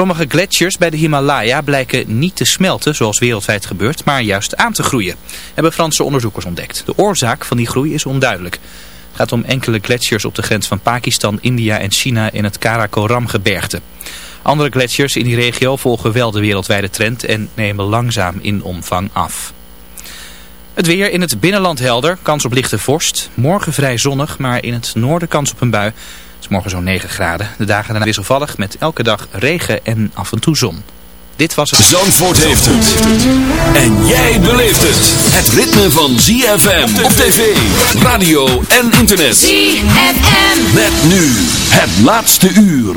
Sommige gletsjers bij de Himalaya blijken niet te smelten zoals wereldwijd gebeurt, maar juist aan te groeien, hebben Franse onderzoekers ontdekt. De oorzaak van die groei is onduidelijk. Het gaat om enkele gletsjers op de grens van Pakistan, India en China in het Karakoram-gebergte. Andere gletsjers in die regio volgen wel de wereldwijde trend en nemen langzaam in omvang af. Het weer in het binnenland helder, kans op lichte vorst. Morgen vrij zonnig, maar in het noorden kans op een bui. Het is morgen zo'n 9 graden. De dagen daarna wisselvallig met elke dag regen en af en toe zon. Dit was het... Zandvoort heeft het. En jij beleeft het. Het ritme van ZFM op tv, radio en internet. ZFM. Met nu het laatste uur.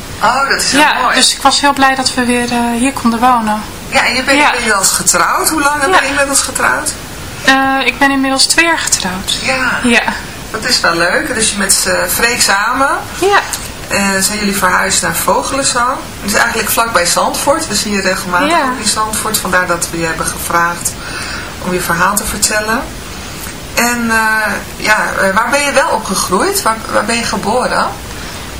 Oh, dat is heel ja, mooi. dus ik was heel blij dat we weer uh, hier konden wonen. Ja, en je bent ja. inmiddels getrouwd. Hoe lang ben je inmiddels getrouwd? Uh, ik ben inmiddels twee jaar getrouwd. Ja. Ja. Dat is wel leuk. Dus je met uh, Freek samen. Ja. Uh, zijn jullie verhuisd naar Vogelenzang. Dus eigenlijk vlakbij Zandvoort. We zien je regelmatig ja. ook in Zandvoort. Vandaar dat we je hebben gevraagd om je verhaal te vertellen. En ja, waar ben je wel opgegroeid? Waar, waar ben je geboren?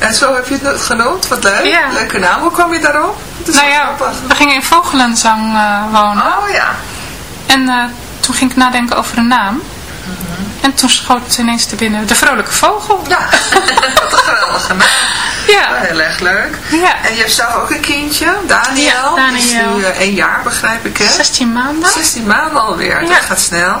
En zo heb je het genoemd. Wat leuk. Ja. Leuke naam. Hoe kwam je daarop? Nou ja, grappig. we gingen in Vogelenzang eh, wonen. Oh ja. En eh, toen ging ik nadenken over een naam. Mhm. En toen schoot het ineens te binnen. De Vrolijke Vogel. Ja, wat een geweldige naam. Ja. Heel erg leuk. Ja. En je hebt zelf ook een kindje, Daniel. Ja, Die is Daniel. nu eh, één jaar, begrijp ik, hè? 16 maanden. 16 maanden alweer, Ja. dat gaat snel.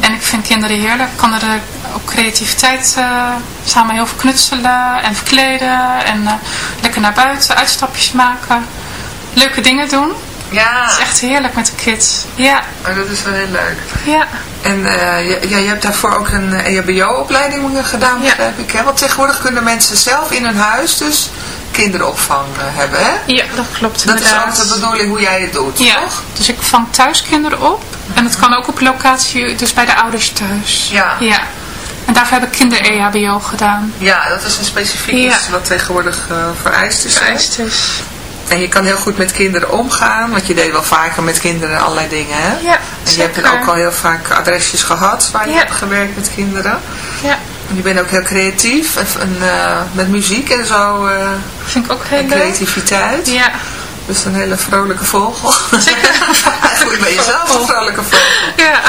En ik vind kinderen heerlijk. Ik kan er eh, ook creativiteit eh, samen heel veel knutselen en verkleden. En eh, lekker naar buiten, uitstapjes maken. Leuke dingen doen. Ja, Het is echt heerlijk met de kids. Ja, oh, dat is wel heel leuk. ja. En je, ja, je hebt daarvoor ook een E EHBO-opleiding gedaan, Ja. begrijp ik. Hè? Want tegenwoordig kunnen mensen zelf in hun huis dus kinderopvang eh, hebben, hè? Ja, dat klopt Dat is ook de bedoeling hoe jij het doet, ja, toch? dus ik vang thuis kinderen op. En het kan ook op locatie, dus bij de ouders thuis. Ja. ja. En daarvoor heb ik kinder-EHBO gedaan. Ja, dat is een specifiek Ja. iets wat tegenwoordig eh, vereist is. Vereist dus. En je kan heel goed met kinderen omgaan, want je deed wel vaker met kinderen allerlei dingen, hè? Ja, En je hebt zeker. ook al heel vaak adresjes gehad waar je Ja. hebt gewerkt met kinderen. Ja, je bent ook heel creatief, en, eh, met muziek en zo, eh, vind ik ook heel en leuk. creativiteit. Ja, Dus een hele vrolijke vogel. zeker. Eigenlijk ben je zelf een vrolijke vogel. Ja.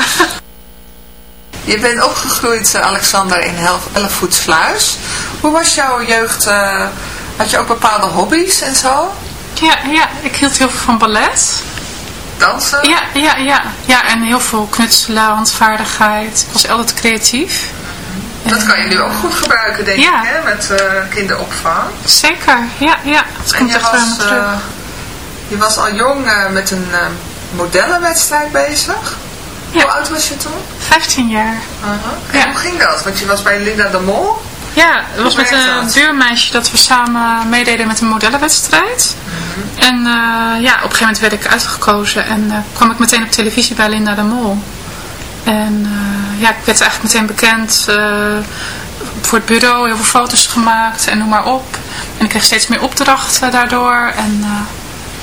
Je bent opgegroeid, eh, Alexander, in Elfvoetsluis. Hoe was jouw jeugd? had je ook bepaalde hobby's en zo? Ja, ja, ik hield heel veel van ballet. Dansen? Ja, ja, ja. Ja, en heel veel knutselen, handvaardigheid. Ik was altijd creatief. Dat kan je nu ook goed gebruiken, denk Ja. ik, hè? met eh, kinderopvang. Zeker, ja, ja. Het En komt je echt was, terug. eh, je was al jong eh, met een modellenwedstrijd bezig. Ja. Hoe oud was je toen? 15 jaar. En Ja. hoe ging dat? Want je was bij Linda de Mol. Ja, het was met een buurmeisje dat we samen meededen met een modellenwedstrijd. Mhm. En ja, op een gegeven moment werd ik uitgekozen en kwam ik meteen op televisie bij Linda de Mol. En ja, ik werd eigenlijk meteen bekend eh, voor het bureau, heel veel foto's gemaakt en noem maar op. En ik kreeg steeds meer opdrachten daardoor. En eh,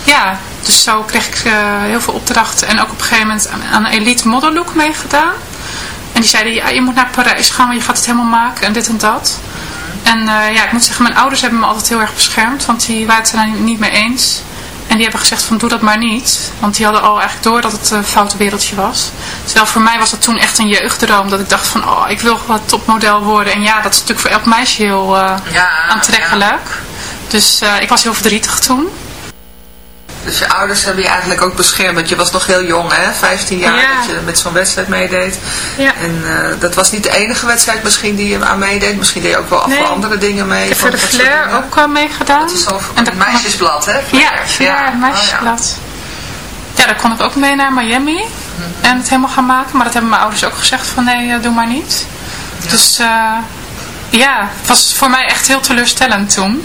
ja, dus zo kreeg ik eh, heel veel opdrachten en ook op een gegeven moment aan, een Elite Model Look meegedaan. En die zeiden, ja, je moet naar Parijs gaan, want je gaat het helemaal maken en dit en dat. En eh, ja, ik moet zeggen, mijn ouders hebben me altijd heel erg beschermd, want die waren het er niet mee eens. En die hebben gezegd van, doe dat maar niet. Want die hadden al eigenlijk door dat het een foute wereldje was. Terwijl voor mij was dat toen echt een jeugddroom, dat ik dacht van, oh, ik wil wat topmodel worden. En ja, dat is natuurlijk voor elk meisje heel eh, Ja, aantrekkelijk. Dus eh, ik was heel verdrietig toen. Dus je ouders hebben je eigenlijk ook beschermd. Want je was nog heel jong, hè? 15 jaar Ja. dat je met zo'n wedstrijd meedeed. Ja. En eh, dat was niet de enige wedstrijd misschien die je aan meedeed. Misschien deed je ook wel Nee. andere dingen mee. Ik heb voor de dingen. ook uh, meegedaan. Dat is En meisjesblad, hè? Ja. Flair, Oh, meisjesblad. ja. daar kon ik ook mee naar Miami. Mhm. En het helemaal gaan maken. Maar dat hebben mijn ouders ook gezegd van nee, eh, doe maar niet. Dus eh, ja, het was voor mij echt heel teleurstellend toen.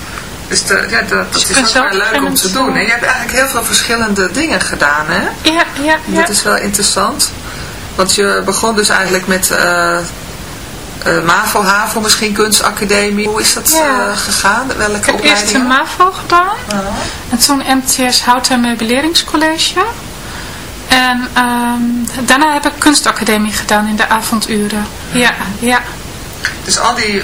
Dus de, ja, dat, is ook heel leuk om te doen. Hè? Je hebt eigenlijk heel veel verschillende dingen gedaan, hè? Ja, ja, ja. Dat is wel interessant. Want je begon dus eigenlijk met uh, uh, MAVO, HAVO, misschien kunstacademie. Hoe is dat uh, gegaan? Welke ik heb eerst een MAVO gedaan. -huh. En toen MTS Hout- en Meubileringscollege. En um, daarna heb ik kunstacademie gedaan in de avonduren. Ja, ja. Dus al die,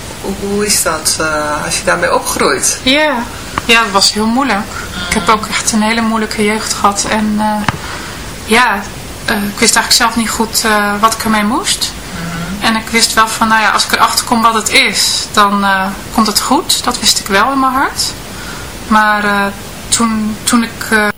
hoe, is dat uh, als je daarmee opgroeit? Ja. ja, dat was heel moeilijk. Ik heb ook echt een hele moeilijke jeugd gehad. En uh, ja, uh, ik wist eigenlijk zelf niet goed wat ik ermee moest. Mhm. En ik wist wel van, nou ja, als ik erachter kom wat het is, dan komt het goed. Dat wist ik wel in mijn hart. Maar toen, toen ik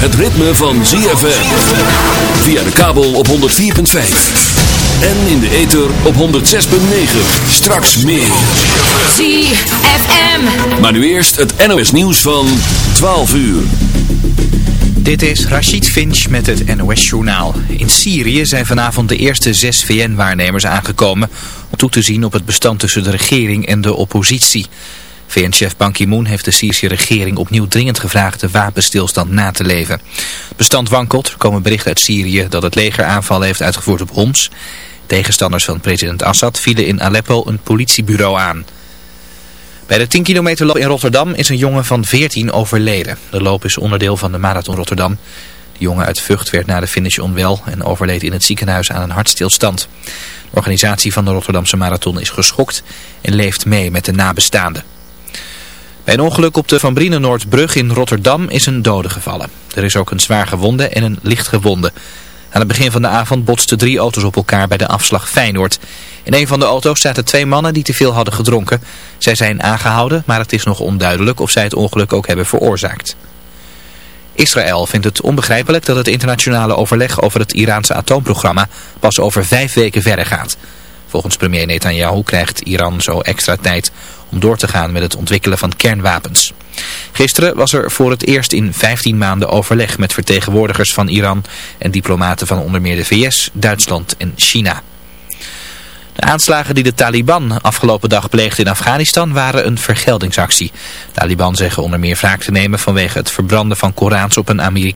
het ritme van ZFM. Via de kabel op 104.5. En in de ether op 106.9. Straks meer. ZFM. Maar nu eerst het NOS nieuws van 12 uur. Dit is Rachid Finch met het NOS-journaal. In Syrië zijn vanavond de eerste zes VN-waarnemers aangekomen... om toe te zien op het bestand tussen de regering en de oppositie. VN-chef Ban Ki-moon heeft de Syrische regering opnieuw dringend gevraagd... de wapenstilstand na te leven. Bestand wankelt. Er komen berichten uit Syrië dat het leger heeft uitgevoerd op Homs. Tegenstanders van president Assad vielen in Aleppo een politiebureau aan... Bij de 10 kilometer loop in Rotterdam is een jongen van 14 overleden. De loop is onderdeel van de Marathon Rotterdam. De jongen uit Vught werd na de finish onwel en overleed in het ziekenhuis aan een hartstilstand. De organisatie van de Rotterdamse Marathon is geschokt en leeft mee met de nabestaanden. Een ongeluk op de Van Brienenoordbrug in Rotterdam is een dode gevallen. Er is ook een zwaar gewonde en een licht gewonde. Aan het begin van de avond botsten drie auto's op elkaar bij de afslag Feyenoord. In een van de auto's zaten twee mannen die te veel hadden gedronken. Zij zijn aangehouden, maar het is nog onduidelijk of zij het ongeluk ook hebben veroorzaakt. Israël vindt het onbegrijpelijk dat het internationale overleg over het Iraanse atoomprogramma pas over vijf weken verder gaat. Volgens premier Netanyahu krijgt Iran zo extra tijd om door te gaan met het ontwikkelen van kernwapens. Gisteren was er voor het eerst in 15 maanden overleg met vertegenwoordigers van Iran en diplomaten van onder meer de VS, Duitsland en China. De aanslagen die de Taliban afgelopen dag pleegde in Afghanistan waren een vergeldingsactie. Taliban zeggen onder meer wraak te nemen vanwege het verbranden van Korans op een Amerikaanse